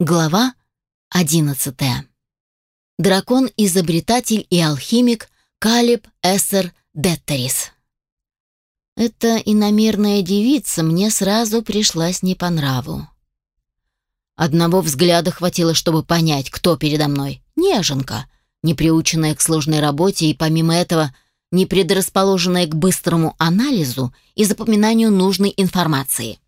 Глава 11. Дракон-изобретатель и алхимик Калиб Эссер Деттерис. Эта иномерная девица мне сразу пришлась не по нраву. Одного взгляда хватило, чтобы понять, кто передо мной. Неженка, не приученная к сложной работе и, помимо этого, не предрасположенная к быстрому анализу и запоминанию нужной информации.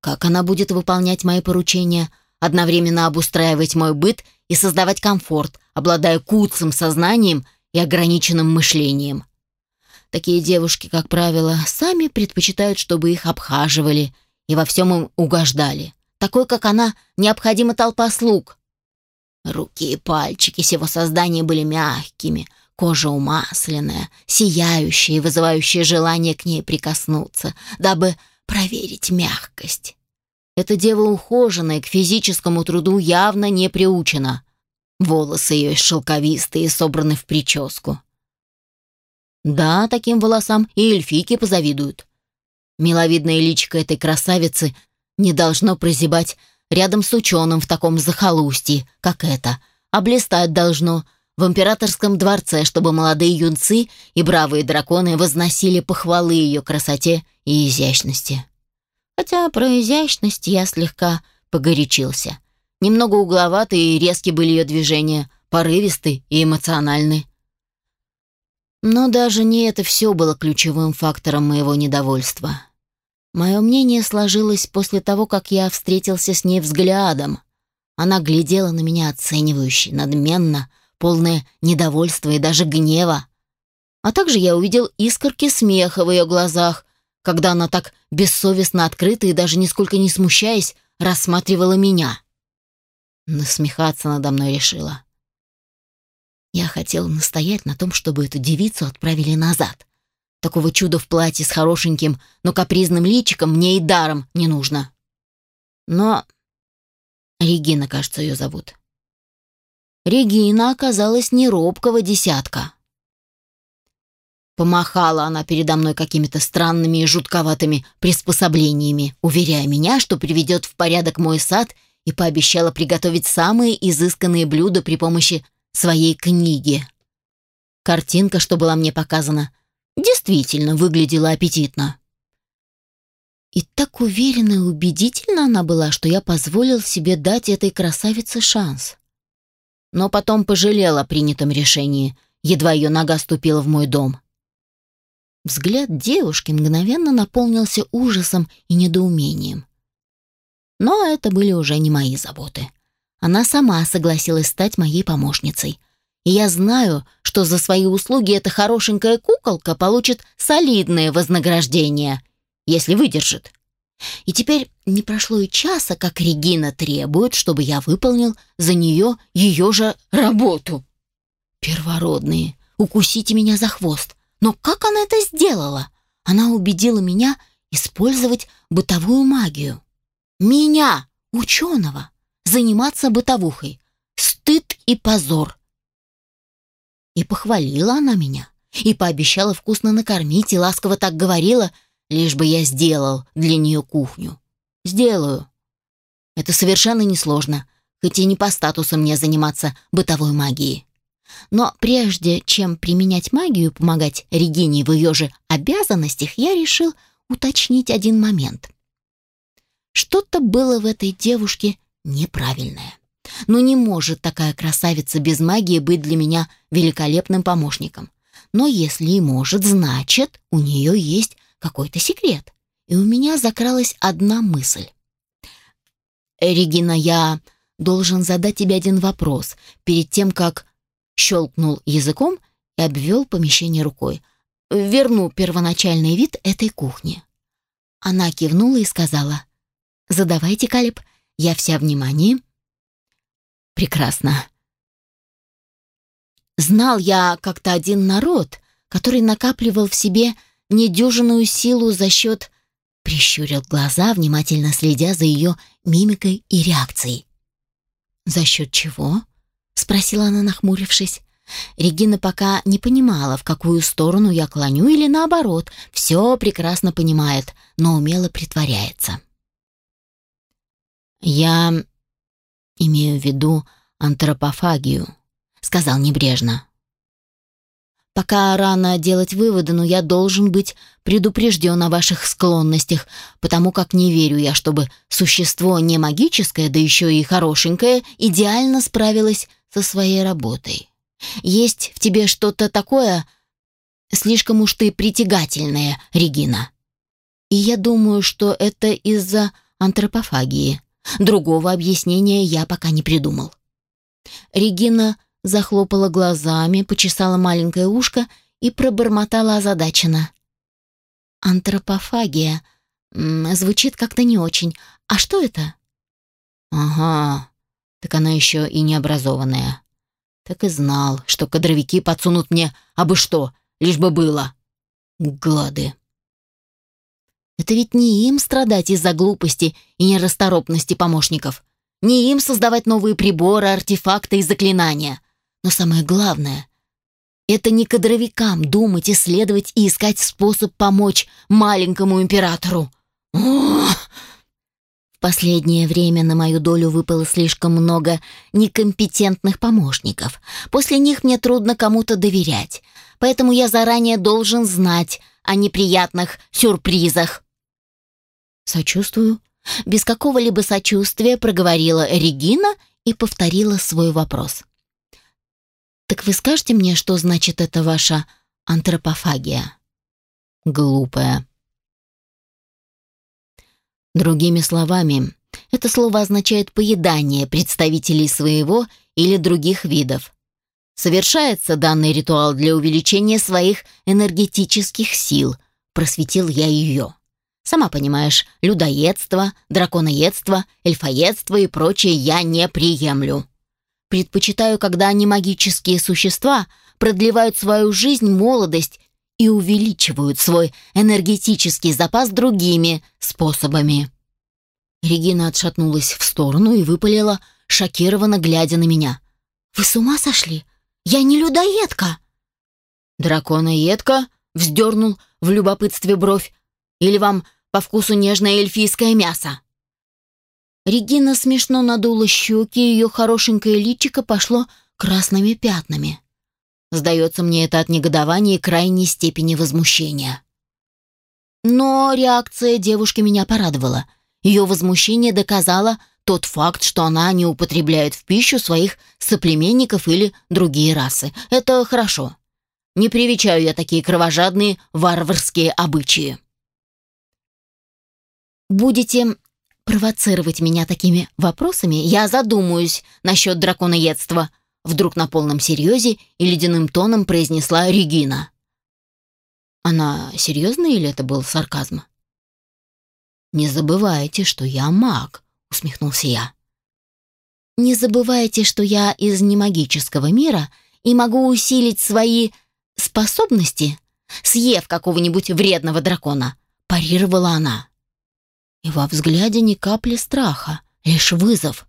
Как она будет выполнять мои поручения – одновременно обустраивать мой быт и создавать комфорт, обладая куцым сознанием и ограниченным мышлением. Такие девушки, как правило, сами предпочитают, чтобы их обхаживали и во всем им угождали. Такой, как она, необходима толпа слуг. Руки и пальчики всего создания были мягкими, кожа умасленная, сияющая и вызывающая желание к ней прикоснуться, дабы проверить мягкость. Эта дева ухоженная, к физическому труду явно не приучена. Волосы ее шелковистые, собраны в прическу. Да, таким волосам и эльфийки позавидуют. Миловидное личико этой красавицы не должно прозябать рядом с ученым в таком захолустье, как это, а блистать должно в императорском дворце, чтобы молодые юнцы и бравые драконы возносили похвалы ее красоте и изящности. Хотя про изящность я слегка погорячился. Немного угловатые и резкие были ее движения, порывисты и эмоциональны. Но даже не это все было ключевым фактором моего недовольства. Мое мнение сложилось после того, как я встретился с ней взглядом. Она глядела на меня оценивающе, надменно, полное недовольства и даже гнева. А также я увидел искорки смеха в ее глазах, когда она так бессовестно открыто и даже нисколько не смущаясь рассматривала меня. Насмехаться надо мной решила. Я хотел настоять на том, чтобы эту девицу отправили назад. Такого чуда в платье с хорошеньким, но капризным личиком мне и даром не нужно. Но... Регина, кажется, ее зовут. Регина оказалась не робкого десятка. Помахала она передо мной какими-то странными и жутковатыми приспособлениями, уверяя меня, что приведет в порядок мой сад и пообещала приготовить самые изысканные блюда при помощи своей книги. Картинка, что была мне показана, действительно выглядела аппетитно. И так уверенно и убедительно она была, что я позволил себе дать этой красавице шанс. Но потом пожалел о принятом решении, едва ее нога ступила в мой дом. Взгляд девушки мгновенно наполнился ужасом и недоумением. Но это были уже не мои заботы. Она сама согласилась стать моей помощницей. И я знаю, что за свои услуги эта хорошенькая куколка получит солидное вознаграждение, если выдержит. И теперь не прошло и часа, как Регина требует, чтобы я выполнил за нее ее же работу. Первородные, укусите меня за хвост. Но как она это сделала? Она убедила меня использовать бытовую магию. Меня, ученого, заниматься бытовухой. Стыд и позор. И похвалила она меня, и пообещала вкусно накормить, и ласково так говорила, лишь бы я сделал для нее кухню. Сделаю. Это совершенно несложно, хоть и не по статусу мне заниматься бытовой магией. Но прежде чем применять магию и помогать Регине в ее же обязанностях, я решил уточнить один момент. Что-то было в этой девушке неправильное. Но не может такая красавица без магии быть для меня великолепным помощником. Но если и может, значит, у нее есть какой-то секрет. И у меня закралась одна мысль. «Регина, я должен задать тебе один вопрос перед тем, как щелкнул языком и обвел помещение рукой. «Верну первоначальный вид этой кухни». Она кивнула и сказала, «Задавайте, Калиб, я вся внимание». «Прекрасно». Знал я как-то один народ, который накапливал в себе недюжинную силу за счет... Прищурил глаза, внимательно следя за ее мимикой и реакцией. «За счет чего?» — спросила она, нахмурившись. Регина пока не понимала, в какую сторону я клоню, или наоборот, все прекрасно понимает, но умело притворяется. «Я Имею в виду антропофагию, сказал небрежно. Пока рано делать выводы, но я должен быть предупрежден о ваших склонностях, потому как не верю я, чтобы существо не магическое, да еще и хорошенькое, идеально справилось со своей работой. Есть в тебе что-то такое, слишком уж ты притягательная, Регина. И я думаю, что это из-за антропофагии. Другого объяснения я пока не придумал. Регина захлопала глазами, почесала маленькое ушко и пробормотала озадаченно. «Антропофагия. Звучит как-то не очень. А что это?» «Ага, так она еще и необразованная. Так и знал, что кадровики подсунут мне абы что, лишь бы было. Гады!» Это ведь не им страдать из-за глупости и нерасторопности помощников. Не им создавать новые приборы, артефакты и заклинания. Но самое главное — это не кадровикам думать, исследовать и искать способ помочь маленькому императору. В последнее время на мою долю выпало слишком много некомпетентных помощников. После них мне трудно кому-то доверять, поэтому я заранее должен знать о неприятных сюрпризах. «Сочувствую», без какого-либо сочувствия проговорила Регина и повторила свой вопрос. Так вы скажете мне, что значит это ваша антропофагия? Глупая. Другими словами, это слово означает поедание представителей своего или других видов. Совершается данный ритуал для увеличения своих энергетических сил, просветил я ее. Сама понимаешь, людоедство, драконоедство, эльфоедство и прочее я не приемлю. Предпочитаю, когда они магические существа продлевают свою жизнь, молодость и увеличивают свой энергетический запас другими способами. Регина отшатнулась в сторону и выпалила, шокированно глядя на меня. «Вы с ума сошли? Я не людоедка!» «Драконоедка?» — вздернул в любопытстве бровь. «Или вам по вкусу нежное эльфийское мясо?» Регина смешно надула щеки, ее хорошенькое личико пошло красными пятнами. Сдается мне это от негодования и крайней степени возмущения. Но реакция девушки меня порадовала. Ее возмущение доказало тот факт, что она не употребляет в пищу своих соплеменников или другие расы. Это хорошо. Не привечаю я такие кровожадные варварские обычаи. Будете провоцировать меня такими вопросами, я задумаюсь насчет драконоедства», вдруг на полном серьезе и ледяным тоном произнесла Регина. Она серьезно или это был сарказм? «Не забывайте, что я маг», — усмехнулся я. «Не забывайте, что я из немагического мира и могу усилить свои способности, съев какого-нибудь вредного дракона», — парировала она. И во взгляде ни капли страха, лишь вызов.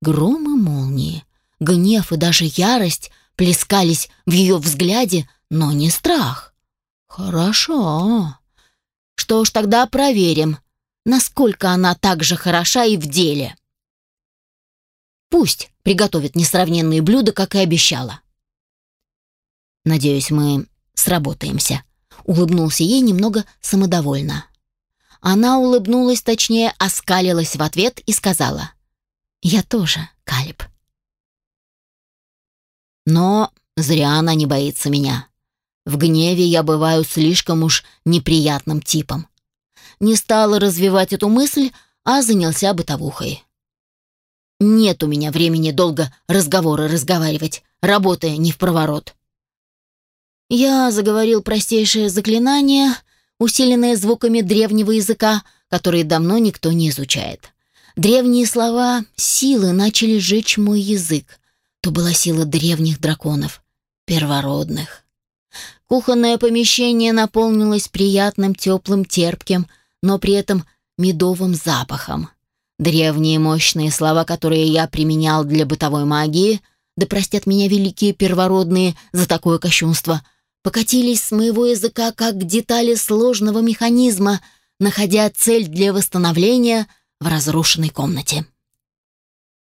Гром и молнии, гнев и даже ярость плескались в ее взгляде, но не страх. Хорошо. Что ж, тогда проверим, насколько она так же хороша и в деле. Пусть приготовит несравненные блюда, как и обещала. Надеюсь, мы сработаемся. Улыбнулся ей немного самодовольно. Она улыбнулась, точнее, оскалилась в ответ и сказала. «Я тоже, Калиб». Но зря она не боится меня. В гневе я бываю слишком уж неприятным типом. Не стала развивать эту мысль, а занялся бытовухой. Нет у меня времени долго разговоры разговаривать, работая не в проворот. Я заговорил простейшее заклинание — усиленное звуками древнего языка, которые давно никто не изучает. Древние слова силы начали жечь мой язык. То была сила древних драконов, первородных. Кухонное помещение наполнилось приятным, теплым, терпким, но при этом медовым запахом. Древние мощные слова, которые я применял для бытовой магии, да простят меня великие первородные за такое кощунство — покатились с моего языка как детали сложного механизма, находя цель для восстановления в разрушенной комнате.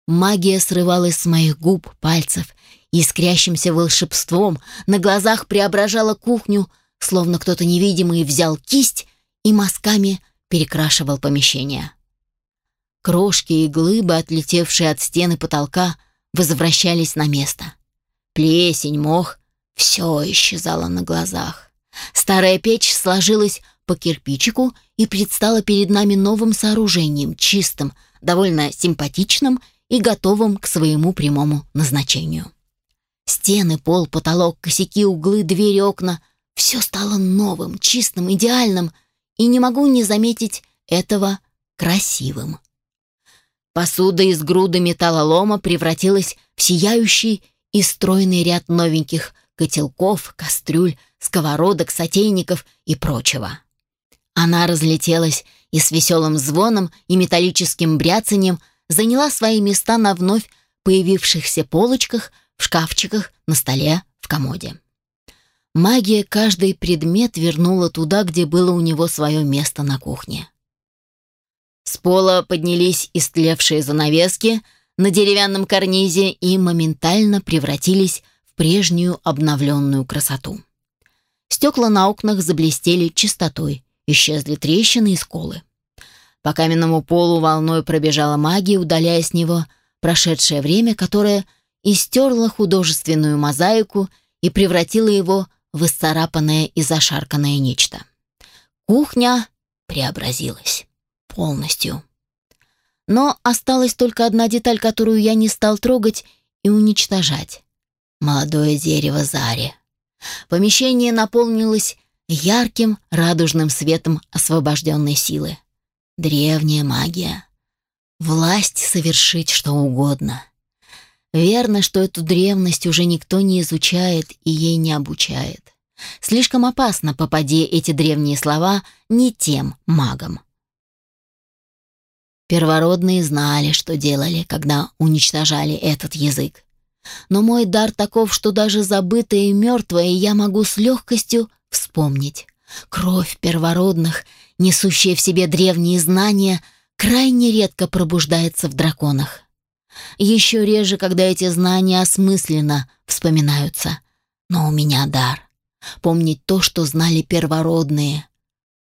магия срывалась с моих губ, пальцев, искрящимся волшебством на глазах преображала кухню, словно кто-то невидимый взял кисть и мазками перекрашивал помещение. Крошки и глыбы, отлетевшие от стены потолка, возвращались на место. Плесень, мох — все исчезало на глазах. Старая печь сложилась по кирпичику и предстала перед нами новым сооружением, чистым, довольно симпатичным и готовым к своему прямому назначению. Стены, пол, потолок, косяки, углы, двери, окна — все стало новым, чистым, идеальным, и не могу не заметить этого красивым. Посуда из груды металлолома превратилась в сияющий и стройный ряд новеньких котелков, кастрюль, сковородок, сотейников и прочего. Она разлетелась и с веселым звоном и металлическим бряцанием заняла свои места на вновь появившихся полочках, в шкафчиках, на столе, в комоде. Магия каждый предмет вернула туда, где было у него свое место на кухне. С пола поднялись истлевшие занавески на деревянном карнизе и моментально превратились в прежнюю обновленную красоту. Стекла на окнах заблестели чистотой, исчезли трещины и сколы. По каменному полу волной пробежала магия, удаляя с него прошедшее время, которое истерло художественную мозаику и превратило его в исцарапанное и зашарканное нечто. Кухня преобразилась полностью. Но осталась только одна деталь, которую я не стал трогать и уничтожать. Молодое дерево Зари. Помещение наполнилось ярким радужным светом освобожденной силы. Древняя магия. Власть совершить что угодно. Верно, что эту древность уже никто не изучает и ей не обучает. Слишком опасно, попади эти древние слова не тем магам. Первородные знали, что делали, когда уничтожали этот язык. Но мой дар таков, что даже забытое и мертвое я могу с легкостью вспомнить. Кровь первородных, несущая в себе древние знания, крайне редко пробуждается в драконах. Еще реже, когда эти знания осмысленно вспоминаются. Но у меня дар. Помнить то, что знали первородные.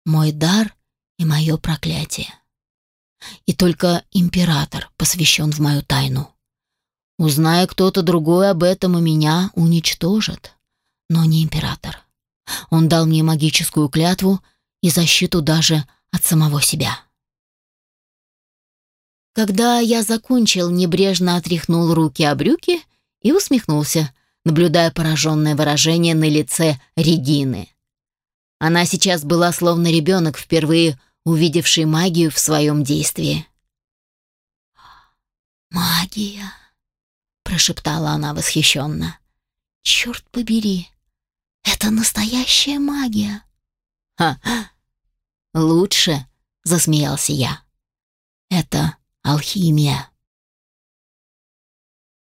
Мой дар и мое проклятие и только император посвящен в мою тайну. Узная кто-то другой об этом, и меня уничтожат. Но не император. Он дал мне магическую клятву и защиту даже от самого себя. Когда я закончил, небрежно отряхнул руки о брюки и усмехнулся, наблюдая пораженное выражение на лице Регины. Она сейчас была словно ребенок, впервые увидевший магию в своем действии. «Магия!» — прошептала она восхищенно. «Черт побери! Это настоящая магия!» «Ха! Лучше!» — засмеялся я. «Это алхимия!»